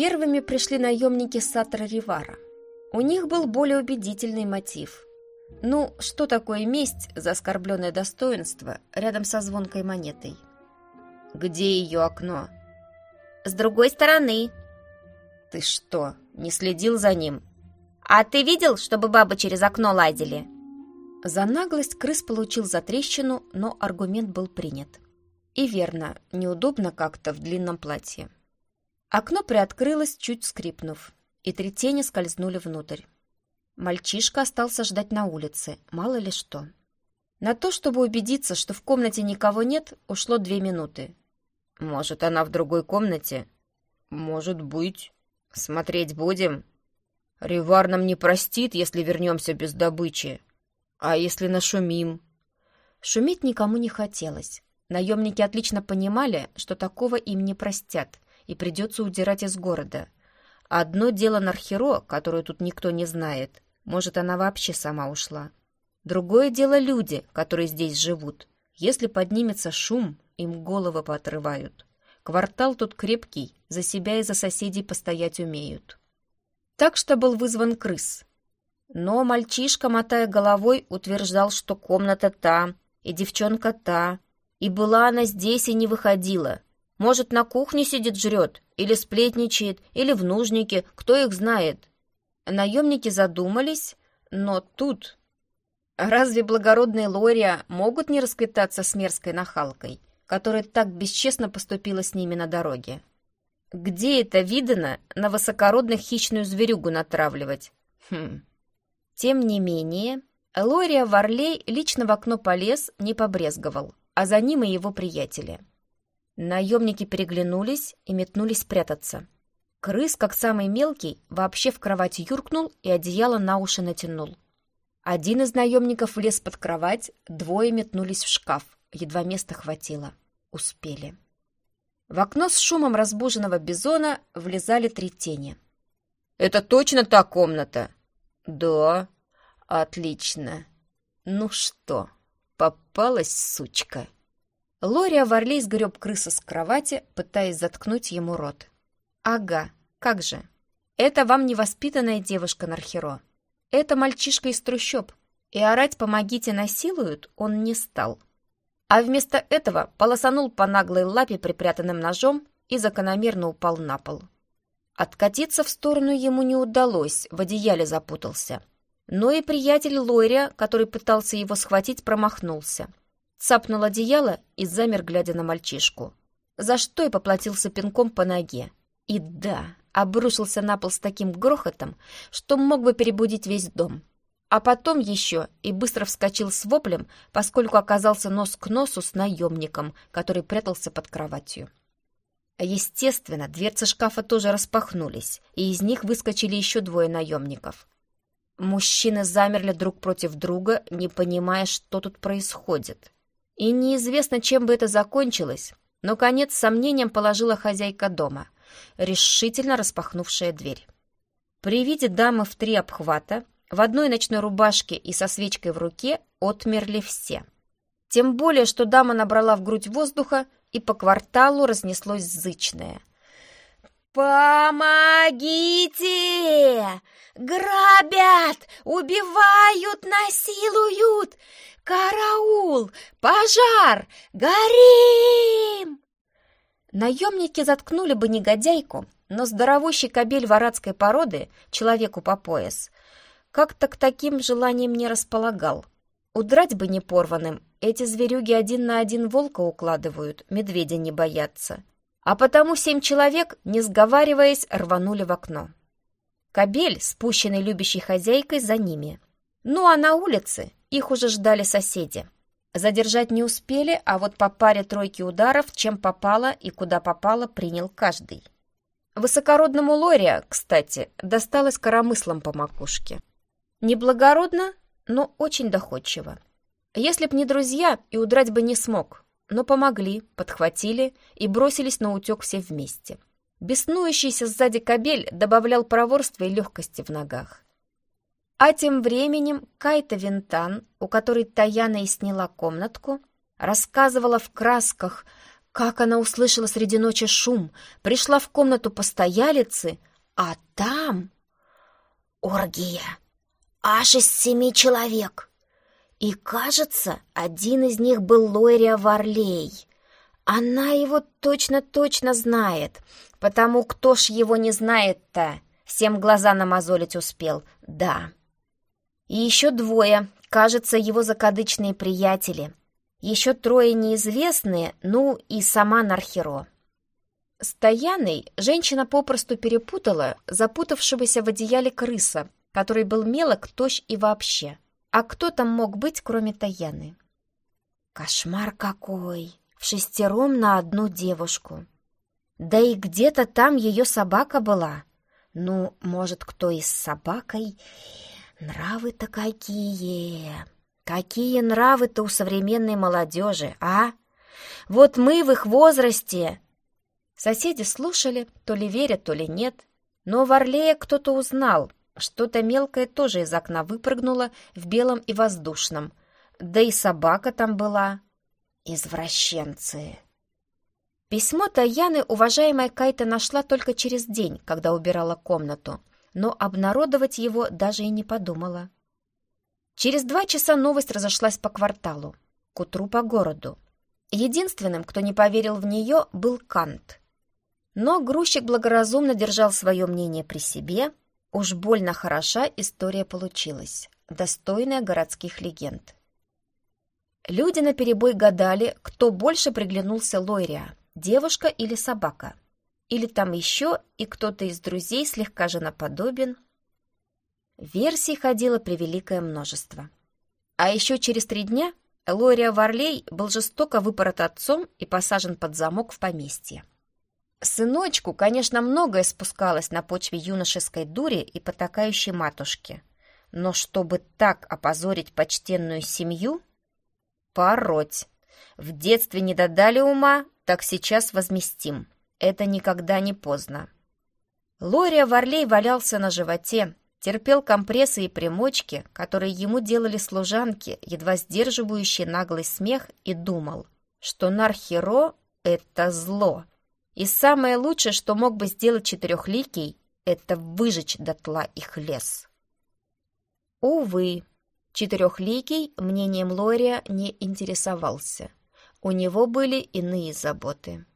Первыми пришли наемники Сатра Ривара. У них был более убедительный мотив. Ну, что такое месть за оскорбленное достоинство рядом со звонкой монетой? Где ее окно? С другой стороны. Ты что, не следил за ним? А ты видел, чтобы бабы через окно лазили? За наглость крыс получил затрещину, но аргумент был принят. И верно, неудобно как-то в длинном платье. Окно приоткрылось, чуть скрипнув, и три тени скользнули внутрь. Мальчишка остался ждать на улице, мало ли что. На то, чтобы убедиться, что в комнате никого нет, ушло две минуты. «Может, она в другой комнате?» «Может быть. Смотреть будем?» «Ривар нам не простит, если вернемся без добычи. А если нашумим?» Шуметь никому не хотелось. Наемники отлично понимали, что такого им не простят, и придется удирать из города. Одно дело Нархеро, которую тут никто не знает. Может, она вообще сама ушла. Другое дело люди, которые здесь живут. Если поднимется шум, им головы поотрывают. Квартал тут крепкий, за себя и за соседей постоять умеют. Так что был вызван крыс. Но мальчишка, мотая головой, утверждал, что комната та, и девчонка та, и была она здесь и не выходила. Может, на кухне сидит жрет, или сплетничает, или в нужнике, кто их знает. Наемники задумались, но тут... Разве благородные Лория могут не расквитаться с мерзкой нахалкой, которая так бесчестно поступила с ними на дороге? Где это видано на высокородных хищную зверюгу натравливать? Хм. Тем не менее, Лория Варлей лично в окно полез, не побрезговал, а за ним и его приятели. Наемники переглянулись и метнулись прятаться. Крыс, как самый мелкий, вообще в кровать юркнул и одеяло на уши натянул. Один из наемников влез под кровать, двое метнулись в шкаф. Едва места хватило. Успели. В окно с шумом разбуженного бизона влезали три тени. «Это точно та комната?» «Да». «Отлично. Ну что, попалась сучка?» Лория Варлей сгреб крыса с кровати, пытаясь заткнуть ему рот. «Ага, как же. Это вам невоспитанная девушка Нархеро. Это мальчишка из трущоб, и орать «помогите» насилуют он не стал. А вместо этого полосанул по наглой лапе припрятанным ножом и закономерно упал на пол. Откатиться в сторону ему не удалось, в одеяле запутался. Но и приятель Лойрия, который пытался его схватить, промахнулся цапнул одеяло и замер, глядя на мальчишку. За что и поплатился пинком по ноге. И да, обрушился на пол с таким грохотом, что мог бы перебудить весь дом. А потом еще и быстро вскочил с воплем, поскольку оказался нос к носу с наемником, который прятался под кроватью. Естественно, дверцы шкафа тоже распахнулись, и из них выскочили еще двое наемников. Мужчины замерли друг против друга, не понимая, что тут происходит. И неизвестно, чем бы это закончилось, но конец сомнением положила хозяйка дома, решительно распахнувшая дверь. При виде дамы в три обхвата, в одной ночной рубашке и со свечкой в руке отмерли все. Тем более, что дама набрала в грудь воздуха, и по кварталу разнеслось зычное. «Помогите! Грабят! Убивают! Насилуют! «Караул! Пожар! Горим!» Наемники заткнули бы негодяйку, но здоровущий кобель варадской породы, человеку по пояс, как-то к таким желаниям не располагал. Удрать бы не порванным, эти зверюги один на один волка укладывают, медведя не боятся. А потому семь человек, не сговариваясь, рванули в окно. Кобель, спущенный любящей хозяйкой, за ними. Ну а на улице их уже ждали соседи. Задержать не успели, а вот по паре тройки ударов, чем попало и куда попало, принял каждый. Высокородному Лория, кстати, досталось коромыслом по макушке. Неблагородно, но очень доходчиво. Если б не друзья, и удрать бы не смог, но помогли, подхватили и бросились на утек все вместе. Беснующийся сзади кобель добавлял проворства и легкости в ногах. А тем временем Кайта Винтан, у которой Таяна и сняла комнатку, рассказывала в красках, Как она услышала среди ночи шум, пришла в комнату постоялицы, а там... Оргия! Аж из семи человек! И, кажется, один из них был Лойрия Варлей. Она его точно-точно знает, потому кто ж его не знает-то? Всем глаза намазолить успел, да. И еще двое, кажется, его закадычные приятели. Еще трое неизвестные, ну и сама Нархеро. С Таяной женщина попросту перепутала запутавшегося в одеяле крыса, который был мелок, тощ и вообще. А кто там мог быть, кроме Таяны? Кошмар какой! В шестером на одну девушку. Да и где-то там ее собака была. Ну, может, кто и с собакой... Нравы-то какие! Какие нравы-то у современной молодежи, а? Вот мы в их возрасте... Соседи слушали, то ли верят, то ли нет. Но в Орлее кто-то узнал. Что-то мелкое тоже из окна выпрыгнуло в белом и воздушном. Да и собака там была. Извращенцы. Письмо Таяны уважаемая Кайта нашла только через день, когда убирала комнату но обнародовать его даже и не подумала. Через два часа новость разошлась по кварталу, к утру по городу. Единственным, кто не поверил в нее, был Кант. Но грузчик благоразумно держал свое мнение при себе. Уж больно хороша история получилась, достойная городских легенд. Люди наперебой гадали, кто больше приглянулся Лойриа, девушка или собака. Или там еще и кто-то из друзей слегка женоподобен. Версий ходило превеликое множество. А еще через три дня Лория Варлей был жестоко выпорот отцом и посажен под замок в поместье. Сыночку, конечно, многое спускалось на почве юношеской дури и потакающей матушки. Но чтобы так опозорить почтенную семью, пороть. В детстве не додали ума, так сейчас возместим. Это никогда не поздно. Лория Варлей валялся на животе, терпел компрессы и примочки, которые ему делали служанки, едва сдерживающие наглый смех, и думал, что Нархеро — это зло. И самое лучшее, что мог бы сделать четырехликий, это выжечь дотла их лес. Увы, четырехликий мнением Лория не интересовался. У него были иные заботы.